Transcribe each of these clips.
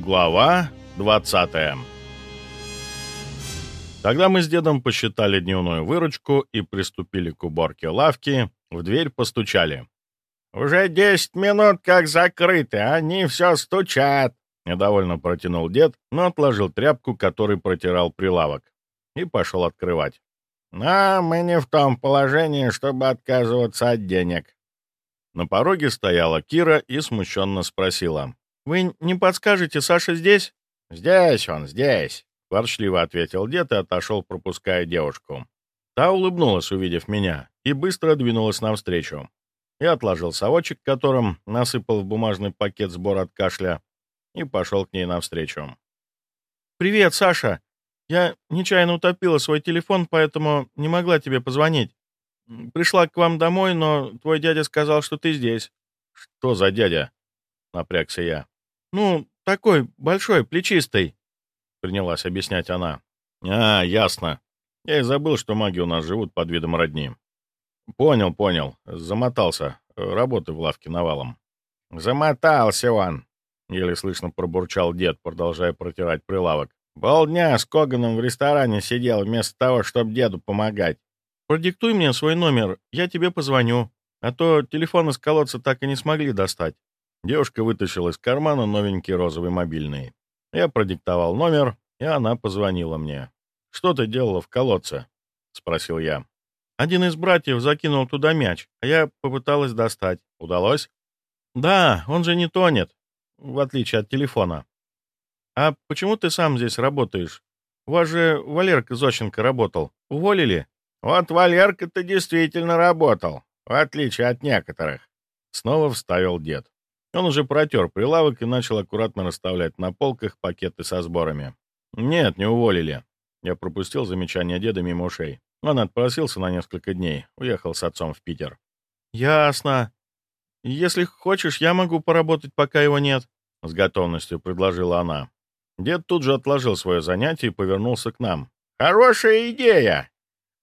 Глава 20 Когда мы с дедом посчитали дневную выручку и приступили к уборке лавки, в дверь постучали. «Уже десять минут как закрыты, они все стучат!» Недовольно протянул дед, но отложил тряпку, который протирал прилавок, и пошел открывать. «Но мы не в том положении, чтобы отказываться от денег». На пороге стояла Кира и смущенно спросила. «Вы не подскажете, Саша здесь?» «Здесь он, здесь», — ворчливо ответил дед и отошел, пропуская девушку. Та улыбнулась, увидев меня, и быстро двинулась навстречу. Я отложил совочек, которым насыпал в бумажный пакет сбор от кашля, и пошел к ней навстречу. «Привет, Саша! Я нечаянно утопила свой телефон, поэтому не могла тебе позвонить. Пришла к вам домой, но твой дядя сказал, что ты здесь». «Что за дядя?» — напрягся я. «Ну, такой большой, плечистый», — принялась объяснять она. «А, ясно. Я и забыл, что маги у нас живут под видом родни». «Понял, понял. Замотался. Работы в лавке навалом». «Замотался он», — еле слышно пробурчал дед, продолжая протирать прилавок. «Полдня с Коганом в ресторане сидел, вместо того, чтобы деду помогать». «Продиктуй мне свой номер, я тебе позвоню. А то телефон из колодца так и не смогли достать». Девушка вытащила из кармана новенький розовый мобильный. Я продиктовал номер, и она позвонила мне. «Что ты делала в колодце?» — спросил я. «Один из братьев закинул туда мяч, а я попыталась достать. Удалось?» «Да, он же не тонет, в отличие от телефона». «А почему ты сам здесь работаешь? У вас же Валерка Зощенко работал. Уволили?» «Вот Валерка-то действительно работал, в отличие от некоторых». Снова вставил дед. Он уже протер прилавок и начал аккуратно расставлять на полках пакеты со сборами. «Нет, не уволили». Я пропустил замечание деда мимо ушей. Он отпросился на несколько дней, уехал с отцом в Питер. «Ясно. Если хочешь, я могу поработать, пока его нет», — с готовностью предложила она. Дед тут же отложил свое занятие и повернулся к нам. «Хорошая идея!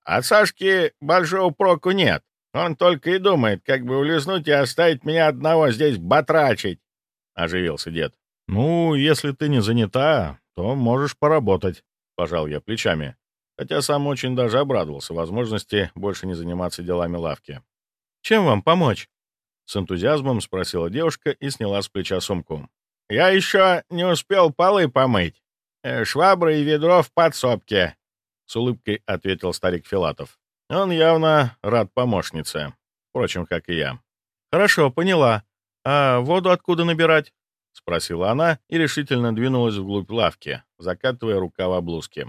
От Сашки большого проку нет. Он только и думает, как бы улизнуть и оставить меня одного здесь батрачить, — оживился дед. — Ну, если ты не занята, то можешь поработать, — пожал я плечами, хотя сам очень даже обрадовался возможности больше не заниматься делами лавки. — Чем вам помочь? — с энтузиазмом спросила девушка и сняла с плеча сумку. — Я еще не успел полы помыть. Э, швабры и ведро в подсобке, — с улыбкой ответил старик Филатов. Он явно рад помощнице. Впрочем, как и я. «Хорошо, поняла. А воду откуда набирать?» — спросила она и решительно двинулась вглубь лавки, закатывая рукава блузки.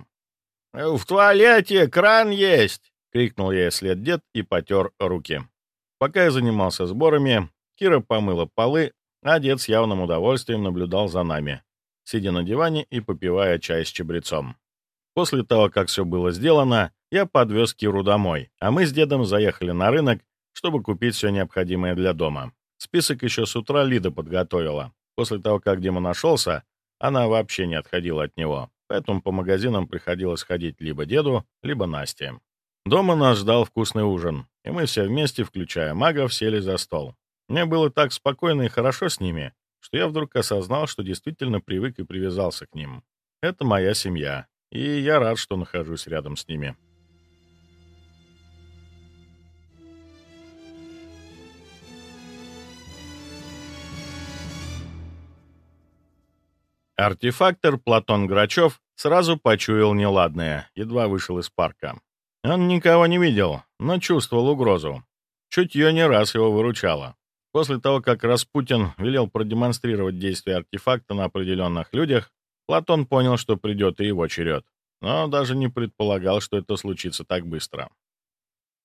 «В туалете кран есть!» — крикнул я след дед и потер руки. Пока я занимался сборами, Кира помыла полы, а дед с явным удовольствием наблюдал за нами, сидя на диване и попивая чай с чабрецом. После того, как все было сделано, я подвез Киру домой, а мы с дедом заехали на рынок, чтобы купить все необходимое для дома. Список еще с утра Лида подготовила. После того, как Дима нашелся, она вообще не отходила от него, поэтому по магазинам приходилось ходить либо деду, либо Насте. Дома нас ждал вкусный ужин, и мы все вместе, включая магов, сели за стол. Мне было так спокойно и хорошо с ними, что я вдруг осознал, что действительно привык и привязался к ним. Это моя семья, и я рад, что нахожусь рядом с ними. Артефактор Платон Грачев сразу почуял неладное, едва вышел из парка. Он никого не видел, но чувствовал угрозу. Чутье не раз его выручало. После того, как Распутин велел продемонстрировать действие артефакта на определенных людях, Платон понял, что придет и его черед, но даже не предполагал, что это случится так быстро.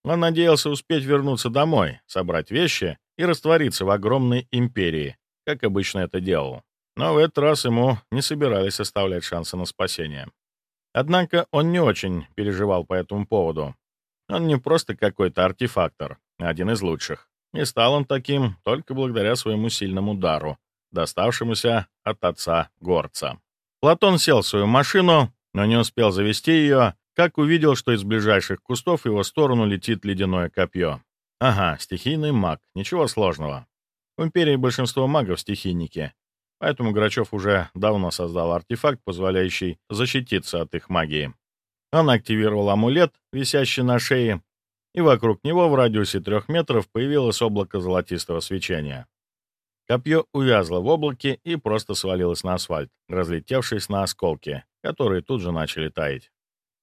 Он надеялся успеть вернуться домой, собрать вещи и раствориться в огромной империи, как обычно это делал. Но в этот раз ему не собирались оставлять шансы на спасение. Однако он не очень переживал по этому поводу. Он не просто какой-то артефактор, а один из лучших. И стал он таким только благодаря своему сильному дару, доставшемуся от отца Горца. Платон сел в свою машину, но не успел завести ее, как увидел, что из ближайших кустов в его сторону летит ледяное копье. Ага, стихийный маг, ничего сложного. В Империи большинство магов — стихийники, поэтому Грачев уже давно создал артефакт, позволяющий защититься от их магии. Он активировал амулет, висящий на шее, и вокруг него в радиусе трех метров появилось облако золотистого свечения. Копье увязло в облаке и просто свалилось на асфальт, разлетевшись на осколки, которые тут же начали таять.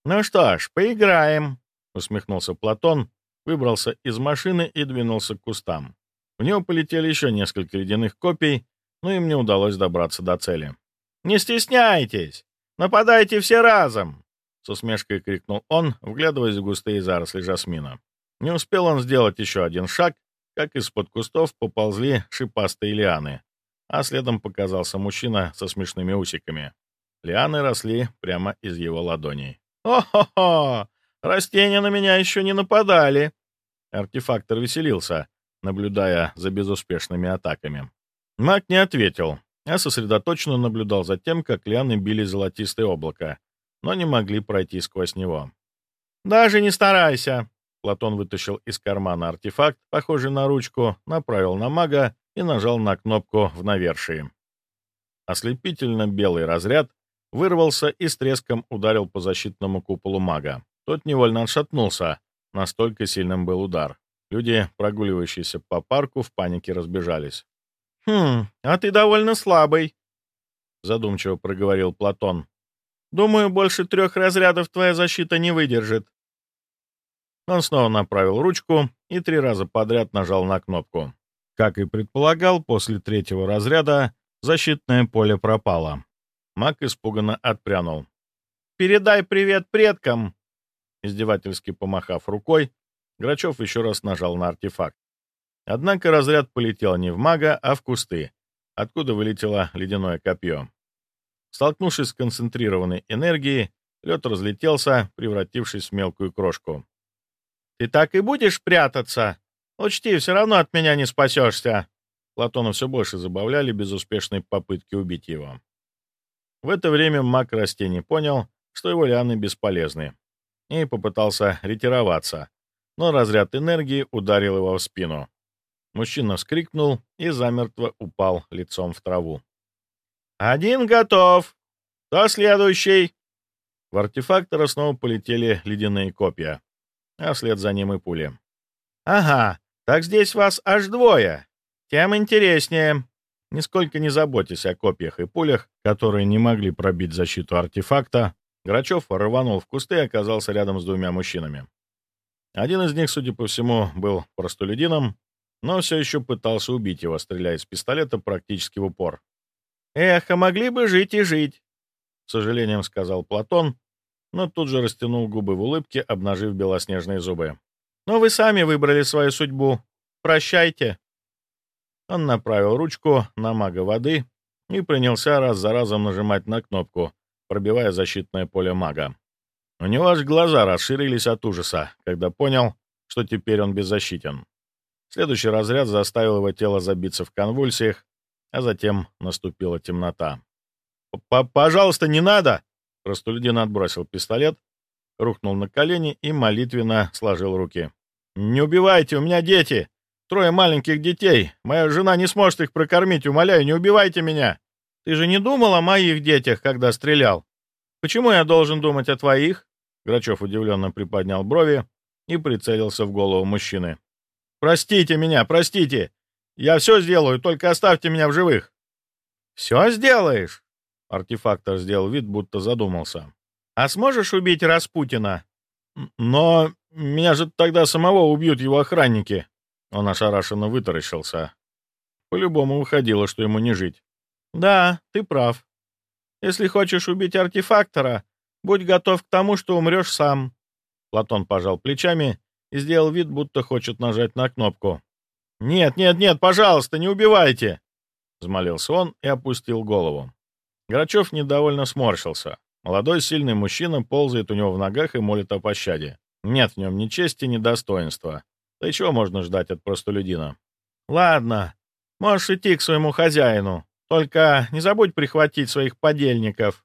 «Ну что ж, поиграем», — усмехнулся Платон, выбрался из машины и двинулся к кустам. В него полетели еще несколько ледяных копий, но им не удалось добраться до цели. «Не стесняйтесь! Нападайте все разом!» С усмешкой крикнул он, вглядываясь в густые заросли жасмина. Не успел он сделать еще один шаг, как из-под кустов поползли шипастые лианы, а следом показался мужчина со смешными усиками. Лианы росли прямо из его ладоней. «О-хо-хо! Растения на меня еще не нападали!» Артефактор веселился, наблюдая за безуспешными атаками. Маг не ответил, а сосредоточенно наблюдал за тем, как лианы били золотистое облако, но не могли пройти сквозь него. «Даже не старайся!» Платон вытащил из кармана артефакт, похожий на ручку, направил на мага и нажал на кнопку в навершии. Ослепительно белый разряд вырвался и с треском ударил по защитному куполу мага. Тот невольно отшатнулся, настолько сильным был удар. Люди, прогуливающиеся по парку, в панике разбежались. «Хм, а ты довольно слабый», — задумчиво проговорил Платон. «Думаю, больше трех разрядов твоя защита не выдержит». Он снова направил ручку и три раза подряд нажал на кнопку. Как и предполагал, после третьего разряда защитное поле пропало. Мак испуганно отпрянул. «Передай привет предкам!» Издевательски помахав рукой, Грачев еще раз нажал на артефакт. Однако разряд полетел не в мага, а в кусты, откуда вылетело ледяное копье. Столкнувшись с концентрированной энергией, лед разлетелся, превратившись в мелкую крошку. «Ты так и будешь прятаться? Учти, все равно от меня не спасешься!» Платона все больше забавляли безуспешной попытки убить его. В это время маг растений понял, что его лианы бесполезны, и попытался ретироваться, но разряд энергии ударил его в спину. Мужчина вскрикнул и замертво упал лицом в траву. «Один готов! Кто следующий?» В артефактора снова полетели ледяные копья а вслед за ним и пули. «Ага, так здесь вас аж двое. Тем интереснее». Нисколько не заботясь о копьях и пулях, которые не могли пробить защиту артефакта, Грачев рванул в кусты и оказался рядом с двумя мужчинами. Один из них, судя по всему, был простолюдином, но все еще пытался убить его, стреляя из пистолета практически в упор. «Эх, а могли бы жить и жить», — с сожалением сказал Платон, но тут же растянул губы в улыбке, обнажив белоснежные зубы. «Но вы сами выбрали свою судьбу. Прощайте». Он направил ручку на мага воды и принялся раз за разом нажимать на кнопку, пробивая защитное поле мага. У него аж глаза расширились от ужаса, когда понял, что теперь он беззащитен. Следующий разряд заставил его тело забиться в конвульсиях, а затем наступила темнота. «Пожалуйста, не надо!» Простолюдин отбросил пистолет, рухнул на колени и молитвенно сложил руки. «Не убивайте, у меня дети! Трое маленьких детей! Моя жена не сможет их прокормить, умоляю, не убивайте меня! Ты же не думал о моих детях, когда стрелял? Почему я должен думать о твоих?» Грачев удивленно приподнял брови и прицелился в голову мужчины. «Простите меня, простите! Я все сделаю, только оставьте меня в живых!» «Все сделаешь?» Артефактор сделал вид, будто задумался. «А сможешь убить Распутина?» «Но меня же тогда самого убьют его охранники!» Он ошарашенно вытаращился. По-любому выходило, что ему не жить. «Да, ты прав. Если хочешь убить артефактора, будь готов к тому, что умрешь сам». Платон пожал плечами и сделал вид, будто хочет нажать на кнопку. «Нет, нет, нет, пожалуйста, не убивайте!» — взмолился он и опустил голову. Грачев недовольно сморщился. Молодой сильный мужчина ползает у него в ногах и молит о пощаде. Нет в нем ни чести, ни достоинства. Да и чего можно ждать от простолюдина? «Ладно, можешь идти к своему хозяину. Только не забудь прихватить своих подельников.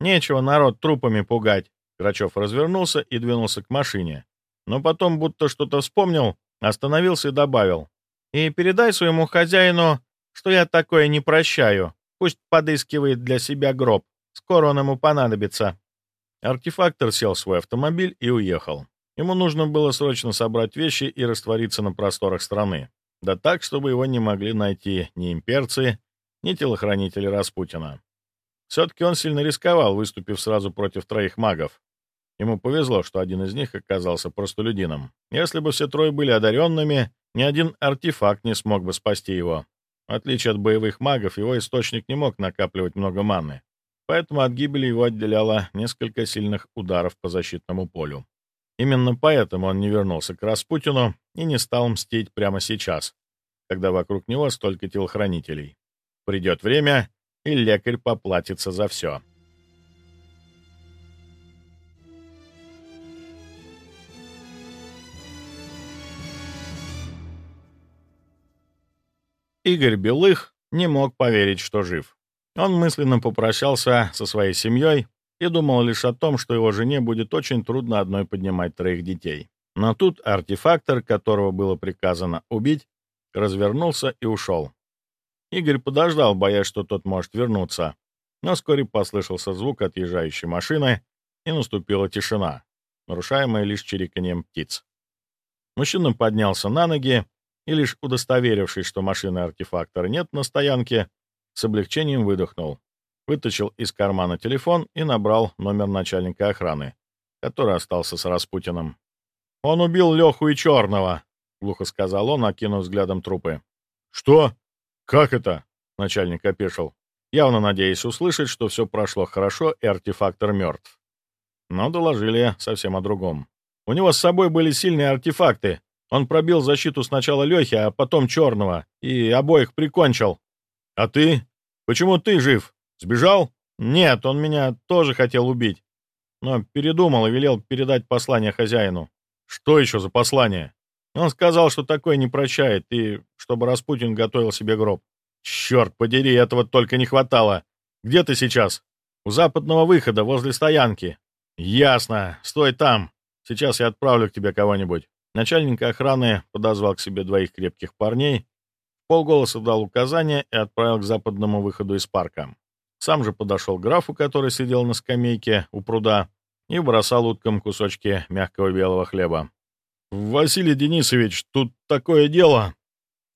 Нечего народ трупами пугать». Грачев развернулся и двинулся к машине. Но потом, будто что-то вспомнил, остановился и добавил. «И передай своему хозяину, что я такое не прощаю. Пусть подыскивает для себя гроб. Скоро он ему понадобится». Артефактор сел в свой автомобиль и уехал. Ему нужно было срочно собрать вещи и раствориться на просторах страны. Да так, чтобы его не могли найти ни имперцы, ни телохранители Распутина. Все-таки он сильно рисковал, выступив сразу против троих магов. Ему повезло, что один из них оказался простолюдином. Если бы все трое были одаренными, ни один артефакт не смог бы спасти его. В отличие от боевых магов, его источник не мог накапливать много маны, поэтому от гибели его отделяло несколько сильных ударов по защитному полю. Именно поэтому он не вернулся к Распутину и не стал мстить прямо сейчас, когда вокруг него столько телохранителей. Придет время, и лекарь поплатится за все. Игорь Белых не мог поверить, что жив. Он мысленно попрощался со своей семьей и думал лишь о том, что его жене будет очень трудно одной поднимать троих детей. Но тут артефактор, которого было приказано убить, развернулся и ушел. Игорь подождал, боясь, что тот может вернуться, но вскоре послышался звук отъезжающей машины, и наступила тишина, нарушаемая лишь чириканьем птиц. Мужчина поднялся на ноги и лишь удостоверившись, что машины артефактора нет на стоянке, с облегчением выдохнул. Вытащил из кармана телефон и набрал номер начальника охраны, который остался с Распутиным. «Он убил Леху и Черного», — глухо сказал он, окинув взглядом трупы. «Что? Как это?» — начальник опешил, явно надеясь услышать, что все прошло хорошо и артефактор мертв. Но доложили совсем о другом. У него с собой были сильные артефакты, он пробил защиту сначала Лехи, а потом Черного, и обоих прикончил. А ты? Почему ты жив? Сбежал? Нет, он меня тоже хотел убить. Но передумал и велел передать послание хозяину. Что еще за послание? Он сказал, что такое не прощает, и чтобы Распутин готовил себе гроб. Черт подери, этого только не хватало. Где ты сейчас? У западного выхода, возле стоянки. Ясно. Стой там. Сейчас я отправлю к тебе кого-нибудь. Начальник охраны подозвал к себе двоих крепких парней, полголоса дал указания и отправил к западному выходу из парка. Сам же подошел к графу, который сидел на скамейке у пруда, и бросал уткам кусочки мягкого белого хлеба. «Василий Денисович, тут такое дело!»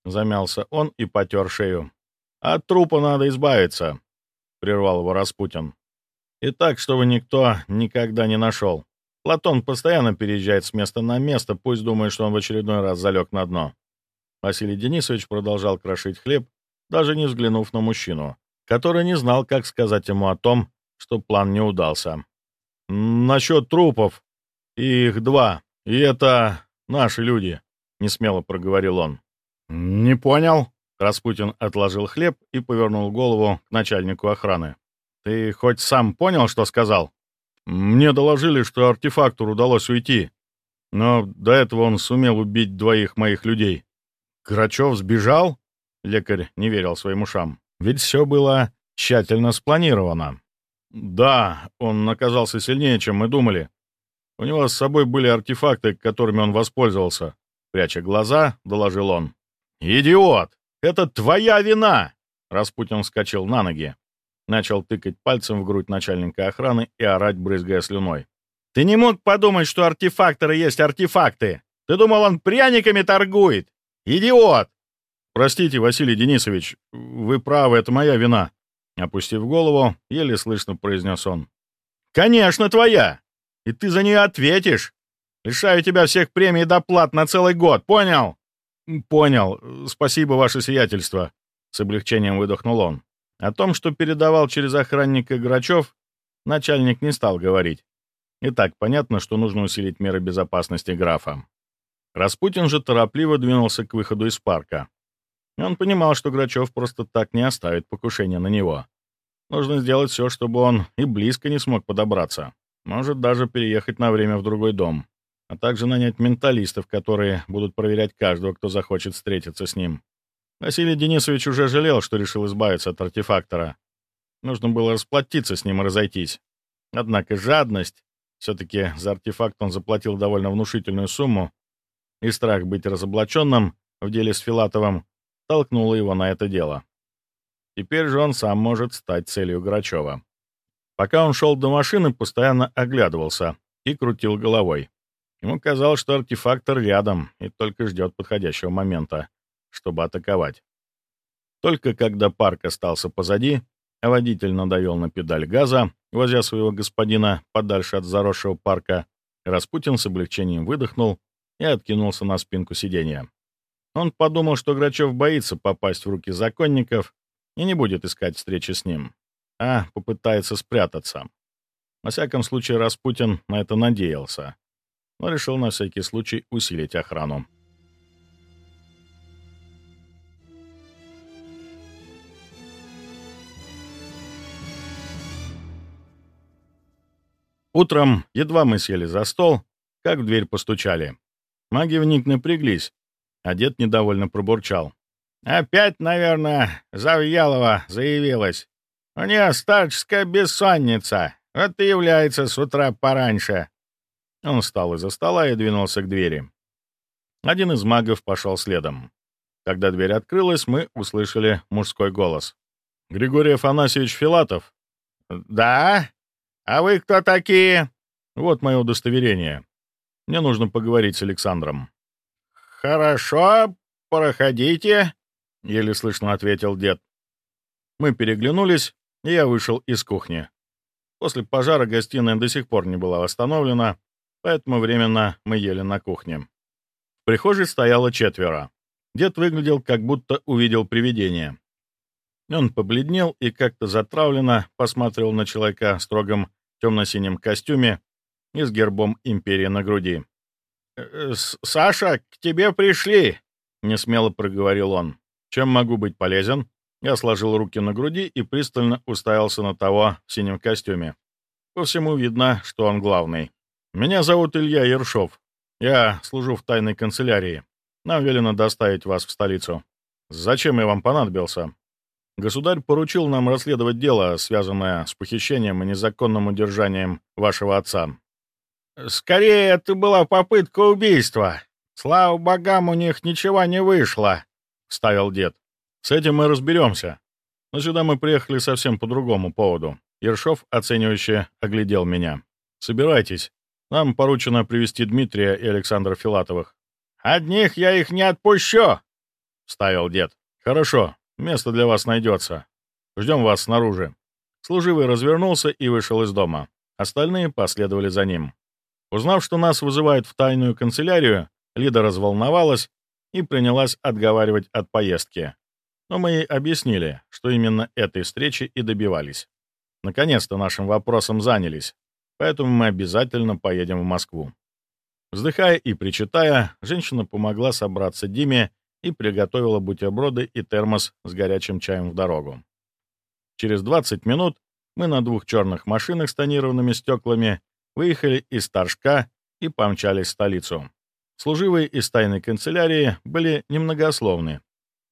Замялся он и потер шею. «От трупа надо избавиться», — прервал его Распутин. «И так, чтобы никто никогда не нашел. Платон постоянно переезжает с места на место, пусть думает, что он в очередной раз залег на дно. Василий Денисович продолжал крошить хлеб, даже не взглянув на мужчину, который не знал, как сказать ему о том, что план не удался. «Насчет трупов. Их два. И это наши люди», — несмело проговорил он. «Не понял». Распутин отложил хлеб и повернул голову к начальнику охраны. «Ты хоть сам понял, что сказал?» Мне доложили, что артефактору удалось уйти, но до этого он сумел убить двоих моих людей. Грачев сбежал? Лекарь не верил своим ушам. Ведь все было тщательно спланировано. Да, он оказался сильнее, чем мы думали. У него с собой были артефакты, которыми он воспользовался. Пряча глаза, доложил он. «Идиот! Это твоя вина!» Распутин вскочил на ноги. Начал тыкать пальцем в грудь начальника охраны и орать, брызгая слюной. «Ты не мог подумать, что артефакторы есть артефакты? Ты думал, он пряниками торгует? Идиот!» «Простите, Василий Денисович, вы правы, это моя вина», — опустив голову, еле слышно произнес он. «Конечно, твоя! И ты за нее ответишь! Лишаю тебя всех премий и доплат на целый год, понял?» «Понял. Спасибо, ваше сиятельство», — с облегчением выдохнул он. О том, что передавал через охранника Грачев, начальник не стал говорить. И так понятно, что нужно усилить меры безопасности графа. Распутин же торопливо двинулся к выходу из парка. Он понимал, что Грачев просто так не оставит покушение на него. Нужно сделать все, чтобы он и близко не смог подобраться. Может даже переехать на время в другой дом, а также нанять менталистов, которые будут проверять каждого, кто захочет встретиться с ним. Василий Денисович уже жалел, что решил избавиться от артефактора. Нужно было расплатиться с ним и разойтись. Однако жадность, все-таки за артефакт он заплатил довольно внушительную сумму, и страх быть разоблаченным в деле с Филатовым толкнула его на это дело. Теперь же он сам может стать целью Грачева. Пока он шел до машины, постоянно оглядывался и крутил головой. Ему казалось, что артефактор рядом и только ждет подходящего момента, чтобы атаковать. Только когда парк остался позади, а водитель надавил на педаль газа, возя своего господина подальше от заросшего парка, Распутин с облегчением выдохнул и откинулся на спинку сиденья. Он подумал, что Грачев боится попасть в руки законников и не будет искать встречи с ним, а попытается спрятаться. Во всяком случае, Распутин на это надеялся, но решил на всякий случай усилить охрану. Утром, едва мы сели за стол, как в дверь постучали. Маги вник напряглись, а дед недовольно пробурчал. «Опять, наверное, Завьялова заявилась. У нее старческая бессонница, вот и является с утра пораньше». Он встал из-за стола и двинулся к двери. Один из магов пошел следом. Когда дверь открылась, мы услышали мужской голос. «Григорий Афанасьевич Филатов?» «Да? А вы кто такие?» «Вот мое удостоверение. Мне нужно поговорить с Александром». «Хорошо, проходите», — еле слышно ответил дед. Мы переглянулись, и я вышел из кухни. После пожара гостиная до сих пор не была восстановлена, поэтому временно мы ели на кухне. В прихожей стояло четверо. Дед выглядел, как будто увидел привидение. Он побледнел и как-то затравленно посматривал на человека строгом темно-синем костюме и с гербом империи на груди. «Э, «Саша, к тебе пришли!» — несмело проговорил он. «Чем могу быть полезен?» Я сложил руки на груди и пристально уставился на того в синем костюме. По всему видно, что он главный. «Меня зовут Илья Ершов. Я служу в тайной канцелярии. Нам велено доставить вас в столицу. Зачем я вам понадобился?» Государь поручил нам расследовать дело, связанное с похищением и незаконным удержанием вашего отца. «Скорее, это была попытка убийства. Слава богам, у них ничего не вышло», — ставил дед. «С этим мы разберемся. Но сюда мы приехали совсем по другому поводу». Ершов, оценивающе, оглядел меня. «Собирайтесь. Нам поручено привести Дмитрия и Александра Филатовых». «Одних я их не отпущу!» — ставил дед. «Хорошо. Место для вас найдется. Ждем вас снаружи». Служивый развернулся и вышел из дома. Остальные последовали за ним. Узнав, что нас вызывают в тайную канцелярию, Лида разволновалась и принялась отговаривать от поездки. Но мы ей объяснили, что именно этой встречи и добивались. Наконец-то нашим вопросом занялись, поэтому мы обязательно поедем в Москву. Вздыхая и причитая, женщина помогла собраться Диме и приготовила бутерброды и термос с горячим чаем в дорогу. Через 20 минут мы на двух черных машинах с тонированными стеклами выехали из Торжка и помчались в столицу. Служивые из тайной канцелярии были немногословны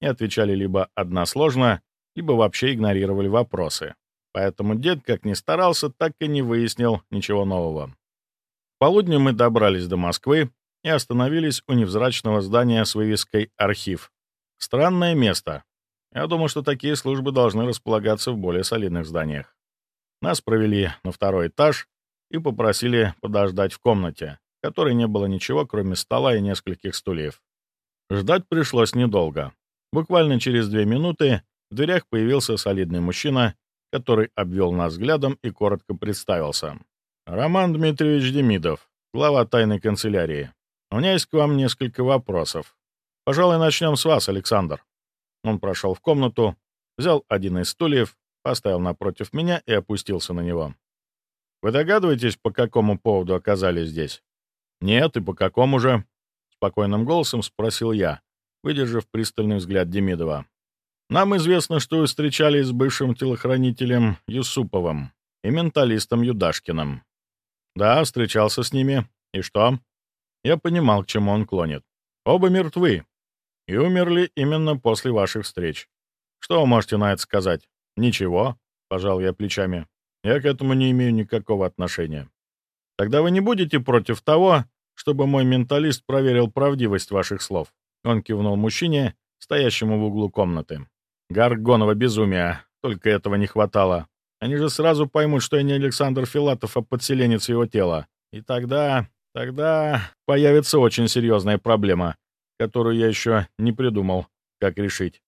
и отвечали либо односложно, либо вообще игнорировали вопросы. Поэтому дед, как ни старался, так и не выяснил ничего нового. В полудню мы добрались до Москвы и остановились у невзрачного здания с вывеской «Архив». Странное место. Я думал, что такие службы должны располагаться в более солидных зданиях. Нас провели на второй этаж и попросили подождать в комнате, в которой не было ничего, кроме стола и нескольких стульев. Ждать пришлось недолго. Буквально через две минуты в дверях появился солидный мужчина, который обвел нас взглядом и коротко представился. «Роман Дмитриевич Демидов, глава тайной канцелярии. У меня есть к вам несколько вопросов. Пожалуй, начнем с вас, Александр». Он прошел в комнату, взял один из стульев, поставил напротив меня и опустился на него. «Вы догадываетесь, по какому поводу оказались здесь?» «Нет, и по какому же?» — спокойным голосом спросил я, выдержав пристальный взгляд Демидова. «Нам известно, что вы встречались с бывшим телохранителем Юсуповым и менталистом Юдашкиным». «Да, встречался с ними. И что?» Я понимал, к чему он клонит. Оба мертвы. И умерли именно после ваших встреч. Что вы можете на это сказать? Ничего, пожал я плечами. Я к этому не имею никакого отношения. Тогда вы не будете против того, чтобы мой менталист проверил правдивость ваших слов. Он кивнул мужчине, стоящему в углу комнаты. Гаргонова безумия. Только этого не хватало. Они же сразу поймут, что я не Александр Филатов, а подселенец его тела. И тогда... тогда появится очень серьезная проблема, которую я еще не придумал, как решить.